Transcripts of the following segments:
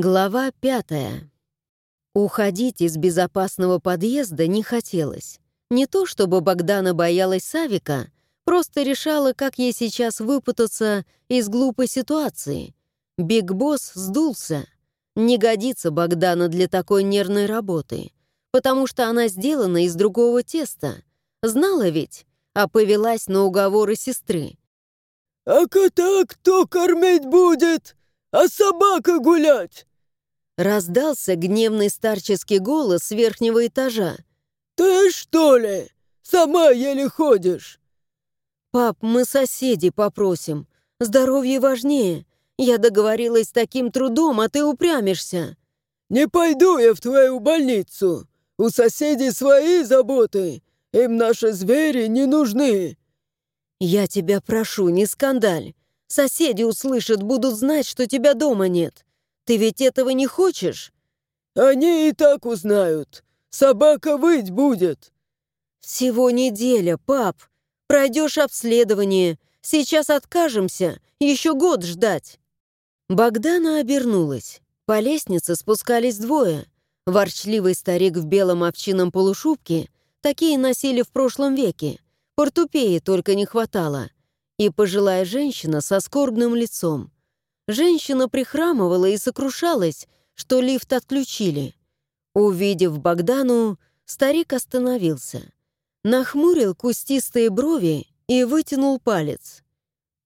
Глава пятая. Уходить из безопасного подъезда не хотелось. Не то чтобы Богдана боялась Савика, просто решала, как ей сейчас выпутаться из глупой ситуации. Биг Босс сдулся. Не годится Богдана для такой нервной работы, потому что она сделана из другого теста. Знала ведь, а повелась на уговоры сестры. «А кота кто кормить будет? А собака гулять?» Раздался гневный старческий голос с верхнего этажа. «Ты что ли? Сама еле ходишь!» «Пап, мы соседи попросим. Здоровье важнее. Я договорилась с таким трудом, а ты упрямишься». «Не пойду я в твою больницу. У соседей свои заботы. Им наши звери не нужны». «Я тебя прошу, не скандаль. Соседи услышат, будут знать, что тебя дома нет. Ты ведь этого не хочешь?» «Они и так узнают. Собака выть будет». «Всего неделя, пап. Пройдешь обследование. Сейчас откажемся. Еще год ждать». Богдана обернулась. По лестнице спускались двое. Ворчливый старик в белом овчинном полушубке. Такие носили в прошлом веке. Портупеи только не хватало. И пожилая женщина со скорбным лицом. Женщина прихрамывала и сокрушалась, что лифт отключили. Увидев Богдану, старик остановился. Нахмурил кустистые брови и вытянул палец.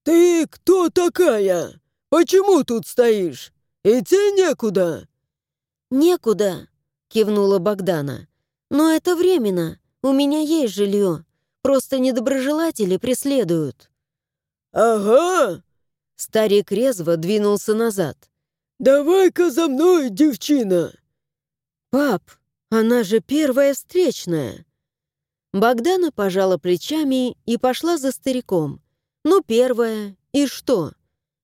«Ты кто такая? Почему тут стоишь? Идти некуда?» «Некуда», — кивнула Богдана. «Но это временно. У меня есть жилье. Просто недоброжелатели преследуют». «Ага, Старик резво двинулся назад. «Давай-ка за мной, девчина!» «Пап, она же первая встречная!» Богдана пожала плечами и пошла за стариком. «Ну, первая. И что?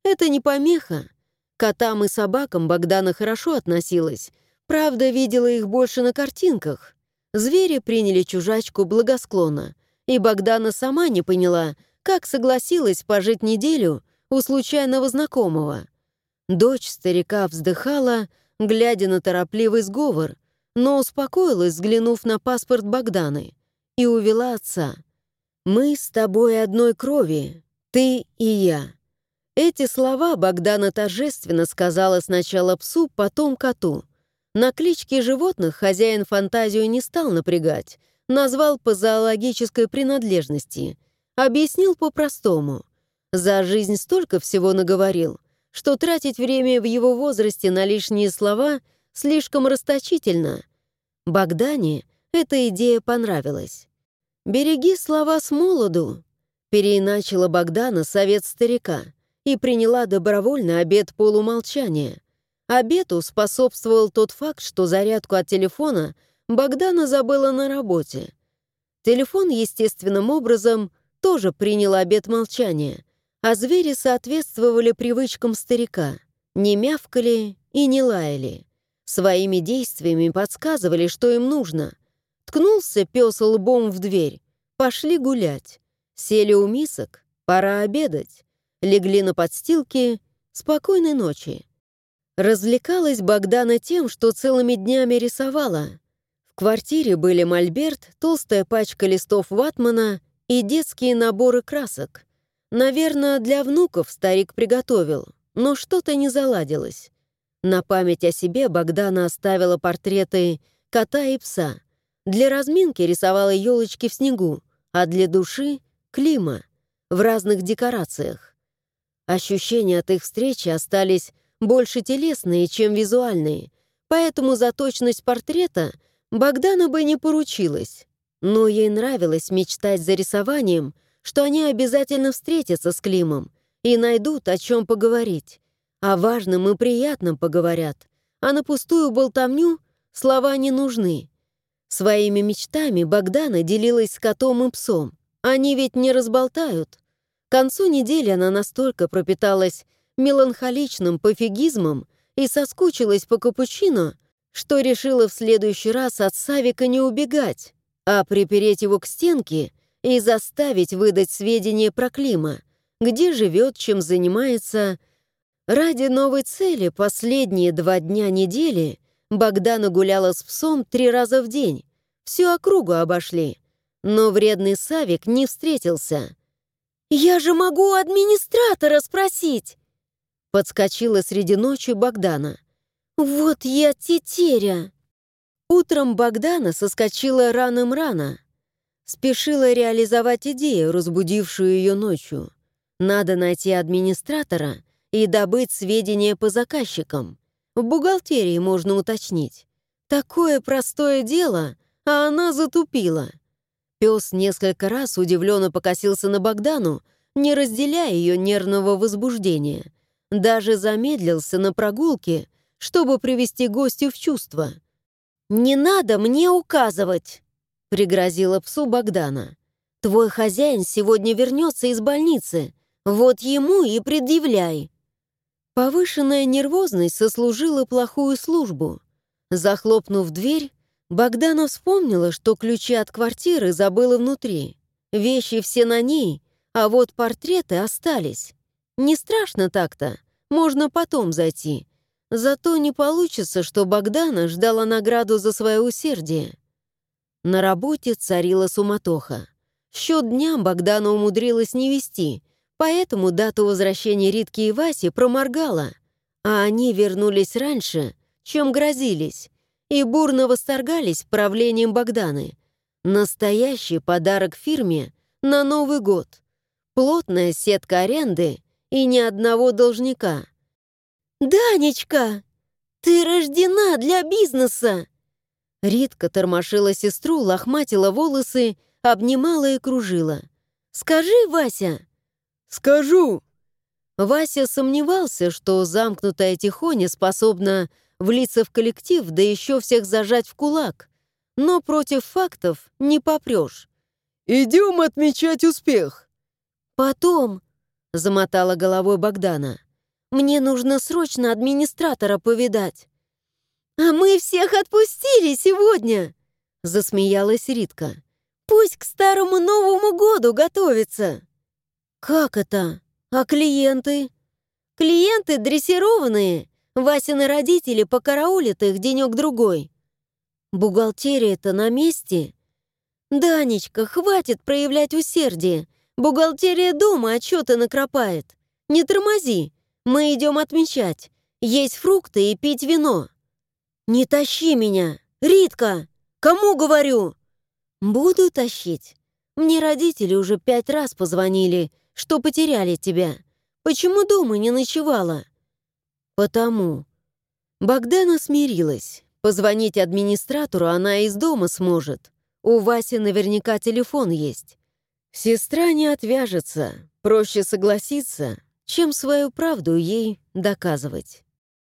Это не помеха. Котам и собакам Богдана хорошо относилась. Правда, видела их больше на картинках. Звери приняли чужачку благосклонно, и Богдана сама не поняла, как согласилась пожить неделю у случайного знакомого. Дочь старика вздыхала, глядя на торопливый сговор, но успокоилась, взглянув на паспорт Богданы, и увела отца. «Мы с тобой одной крови, ты и я». Эти слова Богдана торжественно сказала сначала псу, потом коту. На кличке животных хозяин фантазию не стал напрягать, назвал по зоологической принадлежности, объяснил по-простому. За жизнь столько всего наговорил, что тратить время в его возрасте на лишние слова слишком расточительно. Богдане эта идея понравилась. «Береги слова с молоду», — переиначила Богдана совет старика и приняла добровольно обед полумолчания. Обеду способствовал тот факт, что зарядку от телефона Богдана забыла на работе. Телефон естественным образом тоже принял обед молчания, а звери соответствовали привычкам старика, не мявкали и не лаяли. Своими действиями подсказывали, что им нужно. Ткнулся пес лбом в дверь. Пошли гулять. Сели у мисок. Пора обедать. Легли на подстилки. Спокойной ночи. Развлекалась Богдана тем, что целыми днями рисовала. В квартире были мольберт, толстая пачка листов ватмана и детские наборы красок. Наверное, для внуков старик приготовил, но что-то не заладилось. На память о себе Богдана оставила портреты кота и пса. Для разминки рисовала елочки в снегу, а для души — Клима в разных декорациях. Ощущения от их встречи остались больше телесные, чем визуальные, поэтому за точность портрета Богдана бы не поручилась. Но ей нравилось мечтать за рисованием — что они обязательно встретятся с Климом и найдут, о чем поговорить. О важном и приятном поговорят, а на пустую болтовню слова не нужны. Своими мечтами Богдана делилась с котом и псом. Они ведь не разболтают. К концу недели она настолько пропиталась меланхоличным пофигизмом и соскучилась по капучино, что решила в следующий раз от Савика не убегать, а припереть его к стенке и заставить выдать сведения про Клима, где живет, чем занимается. Ради новой цели последние два дня недели Богдана гуляла с псом три раза в день. Всю округу обошли. Но вредный Савик не встретился. «Я же могу администратора спросить!» Подскочила среди ночи Богдана. «Вот я тетеря!» Утром Богдана соскочила раным-рано. Спешила реализовать идею, разбудившую ее ночью. Надо найти администратора и добыть сведения по заказчикам. В бухгалтерии можно уточнить. Такое простое дело, а она затупила. Пес несколько раз удивленно покосился на Богдану, не разделяя ее нервного возбуждения. Даже замедлился на прогулке, чтобы привести гостю в чувство. «Не надо мне указывать!» — пригрозила псу Богдана. «Твой хозяин сегодня вернется из больницы. Вот ему и предъявляй». Повышенная нервозность сослужила плохую службу. Захлопнув дверь, Богдана вспомнила, что ключи от квартиры забыла внутри. Вещи все на ней, а вот портреты остались. Не страшно так-то, можно потом зайти. Зато не получится, что Богдана ждала награду за свое усердие. На работе царила суматоха. Счет дням Богдана умудрилась не вести, поэтому дату возвращения Ритки и Васи проморгала, а они вернулись раньше, чем грозились, и бурно восторгались правлением Богданы. Настоящий подарок фирме на Новый год. Плотная сетка аренды и ни одного должника. «Данечка, ты рождена для бизнеса!» Ритка тормошила сестру, лохматила волосы, обнимала и кружила. «Скажи, Вася!» «Скажу!» Вася сомневался, что замкнутая Тихоня способна влиться в коллектив, да еще всех зажать в кулак. Но против фактов не попрешь. «Идем отмечать успех!» «Потом!» — замотала головой Богдана. «Мне нужно срочно администратора повидать». «А мы всех отпустили сегодня!» — засмеялась Ритка. «Пусть к старому Новому году готовится!» «Как это? А клиенты?» «Клиенты дрессированные. Васины родители покараулят их денек-другой». «Бухгалтерия-то на месте?» «Данечка, хватит проявлять усердие. Бухгалтерия дома отчеты накропает. Не тормози. Мы идем отмечать. Есть фрукты и пить вино». «Не тащи меня! Ритка! Кому говорю?» «Буду тащить. Мне родители уже пять раз позвонили, что потеряли тебя. Почему дома не ночевала?» «Потому». Богдана смирилась. Позвонить администратору она из дома сможет. У Васи наверняка телефон есть. Сестра не отвяжется. Проще согласиться, чем свою правду ей доказывать.